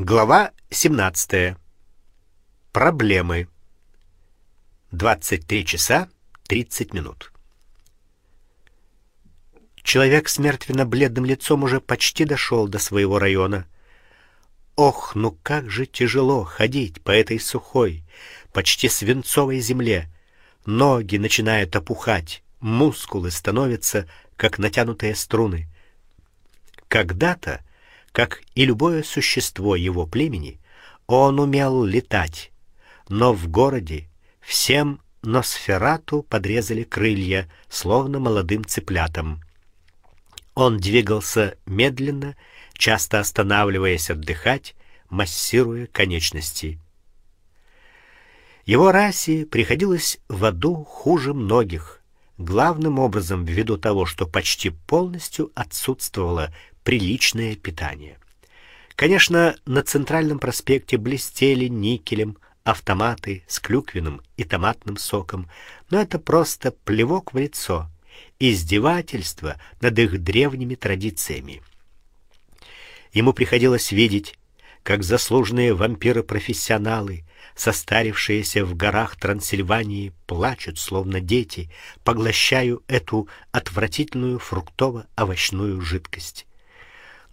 Глава 17. Проблемы. 23 часа 30 минут. Человек с мертвенно-бледным лицом уже почти дошел до своего района. Ох, ну как же тяжело ходить по этой сухой, почти свинцовой земле. Ноги начинают опухать, мускулы становятся как натянутые струны. Когда-то как и любое существо его племени, он умел летать, но в городе всем Носферату подрезали крылья, словно молодым цыплятам. Он двигался медленно, часто останавливаясь отдыхать, массируя конечности. Его расе приходилось в аду хуже многих, главным образом ввиду того, что почти полностью отсутствовало приличное питание. Конечно, на центральном проспекте блестели никелем автоматы с клюквенным и томатным соком, но это просто плевок в лицо, издевательство над их древними традициями. Ему приходилось видеть, как заслуженные вампиры-профессионалы, состарившиеся в горах Трансильвании, плачут словно дети, поглощая эту отвратительную фруктово-овощную жидкость.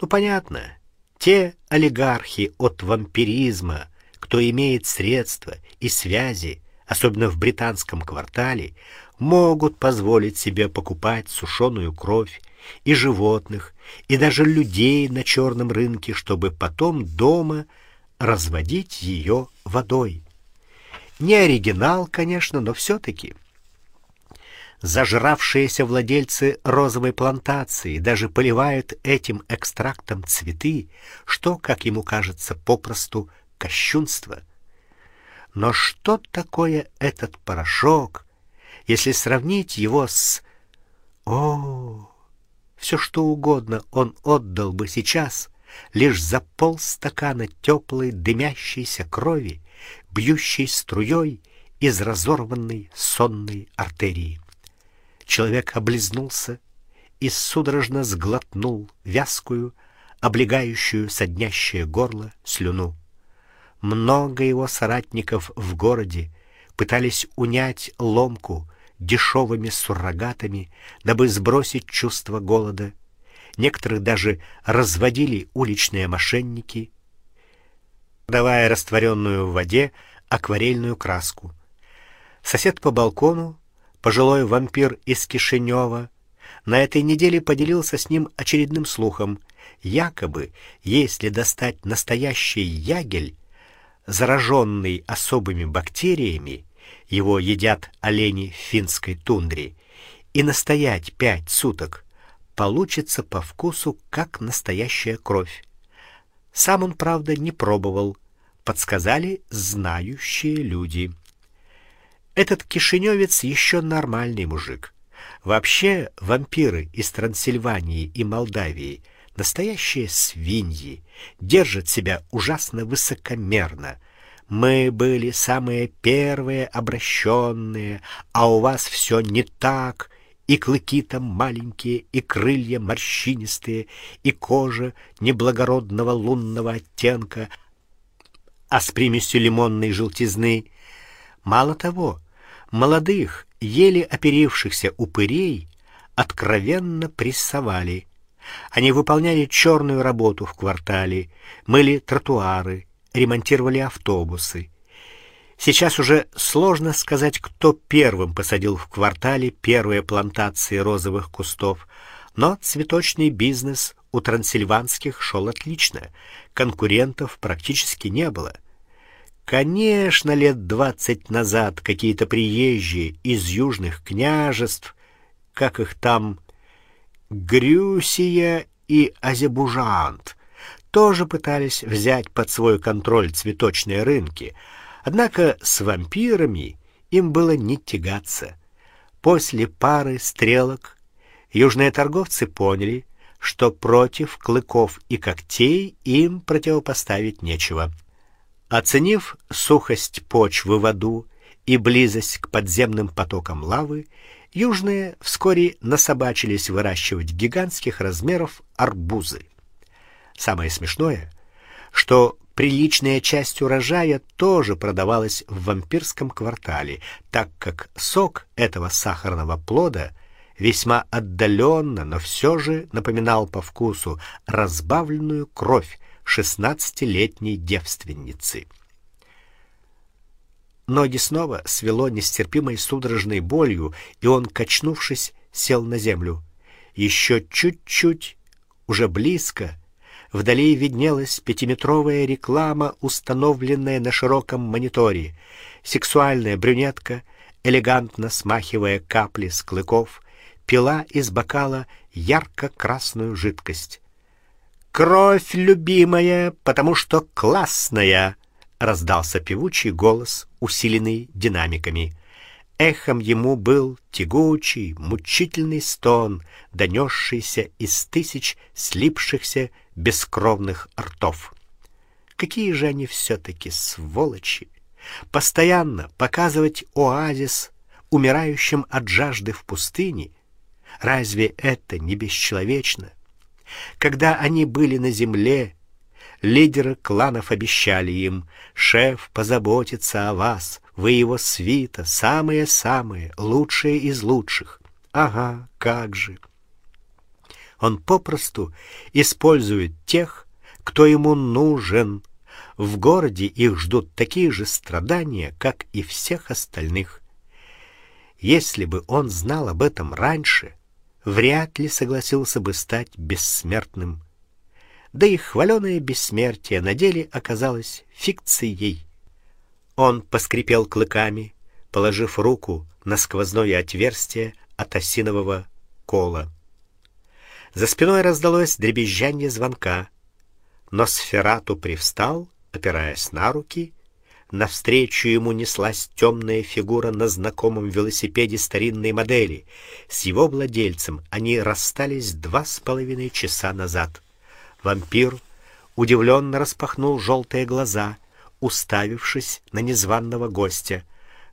Ну понятно, те олигархи от вампиризма, кто имеет средства и связи, особенно в британском квартале, могут позволить себе покупать сушеную кровь и животных, и даже людей на черном рынке, чтобы потом дома разводить ее водой. Не оригинал, конечно, но все таки Зажравшиеся владельцы розовой плантации даже поливают этим экстрактом цветы, что, как ему кажется, попросту кощунство. Но что такое этот порошок, если сравнить его с О, все что угодно он отдал бы сейчас лишь за полстакана теплой дымящейся крови, бьющей струей из разорванной сонной артерии. Человек облизнулся и судорожно сглотнул вязкую, облегающую соднящее горло слюну. Много его соратников в городе пытались унять ломку дешевыми суррогатами, дабы сбросить чувство голода. Некоторых даже разводили уличные мошенники, давая растворенную в воде акварельную краску. Сосед по балкону пожилой вампир из Кишинева, на этой неделе поделился с ним очередным слухом. Якобы, если достать настоящий ягель, зараженный особыми бактериями, его едят олени в финской тундре, и настоять пять суток, получится по вкусу как настоящая кровь. Сам он, правда, не пробовал, подсказали знающие люди. Этот кишиневец еще нормальный мужик. Вообще, вампиры из Трансильвании и Молдавии настоящие свиньи, держат себя ужасно высокомерно. Мы были самые первые обращенные, а у вас все не так. И клыки там маленькие, и крылья морщинистые, и кожа неблагородного лунного оттенка, а с примесью лимонной желтизны. Мало того, молодых, еле оперившихся упырей откровенно прессовали. Они выполняли черную работу в квартале, мыли тротуары, ремонтировали автобусы. Сейчас уже сложно сказать, кто первым посадил в квартале первые плантации розовых кустов, но цветочный бизнес у трансильванских шел отлично. Конкурентов практически не было. Конечно, лет двадцать назад какие-то приезжие из южных княжеств, как их там, Грюсия и Азербайджан, тоже пытались взять под свой контроль цветочные рынки. Однако с вампирами им было не тягаться. После пары стрелок южные торговцы поняли, что против клыков и когтей им противопоставить нечего. Оценив сухость почвы в аду и близость к подземным потокам лавы, южные вскоре насобачились выращивать гигантских размеров арбузы. Самое смешное, что Приличная часть урожая тоже продавалась в вампирском квартале, так как сок этого сахарного плода весьма отдаленно, но все же напоминал по вкусу разбавленную кровь шестнадцатилетней девственницы. Ноги снова свело нестерпимой судорожной болью, и он, качнувшись, сел на землю. Еще чуть-чуть, уже близко, вдали виднелась пятиметровая реклама, установленная на широком мониторе. Сексуальная брюнетка, элегантно смахивая капли с клыков, пила из бокала ярко-красную жидкость. Кровь любимая, потому что классная, раздался певучий голос, усиленный динамиками. Эхом ему был тягучий, мучительный стон, донесшийся из тысяч слипшихся бескровных ртов. Какие же они все таки сволочи! Постоянно показывать оазис умирающим от жажды в пустыне. Разве это не бесчеловечно? Когда они были на земле, лидеры кланов обещали им: "Шеф позаботится о вас, вы его свита, самые-самые, лучшие из лучших". Ага, как же. Он попросту использует тех, кто ему нужен. В городе их ждут такие же страдания, как и всех остальных. Если бы он знал об этом раньше, вряд ли согласился бы стать бессмертным. Да и хваленое бессмертие на деле оказалось фикцией. Он поскрипел клыками, положив руку на сквозное отверстие от осинового кола. За спиной раздалось дребезжание звонка. Но Сферату привстал, опираясь на руки, Навстречу ему неслась темная фигура на знакомом велосипеде старинной модели. С его владельцем они расстались два с половиной часа назад. Вампир удивленно распахнул желтые глаза, уставившись на незваного гостя.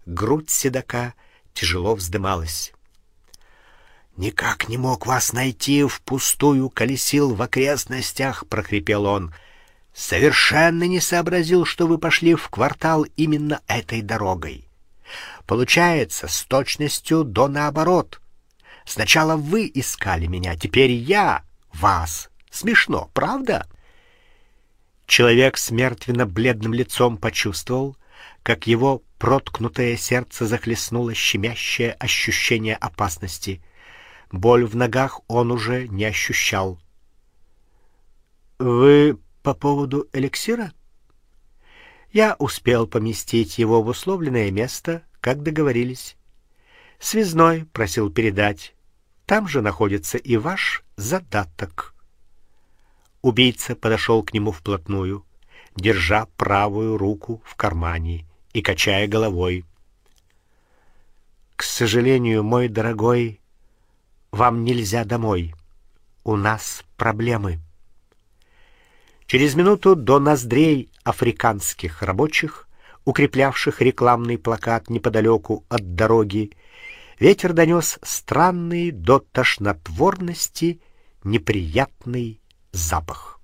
Грудь седока тяжело вздымалась. Никак не мог вас найти, впустую колесил в окрестностях, прохрипел он. Совершенно не сообразил, что вы пошли в квартал именно этой дорогой. Получается, с точностью до наоборот. Сначала вы искали меня, теперь я вас. Смешно, правда? Человек с мертвенно-бледным лицом почувствовал, как его проткнутое сердце захлестнуло щемящее ощущение опасности. Боль в ногах он уже не ощущал. Вы по поводу эликсира? Я успел поместить его в условленное место, как договорились. Связной просил передать. Там же находится и ваш задаток. Убийца подошел к нему вплотную, держа правую руку в кармане и качая головой. К сожалению, мой дорогой, вам нельзя домой. У нас проблемы. Через минуту до ноздрей африканских рабочих, укреплявших рекламный плакат неподалеку от дороги, ветер донес странный до тошнотворности неприятный запах.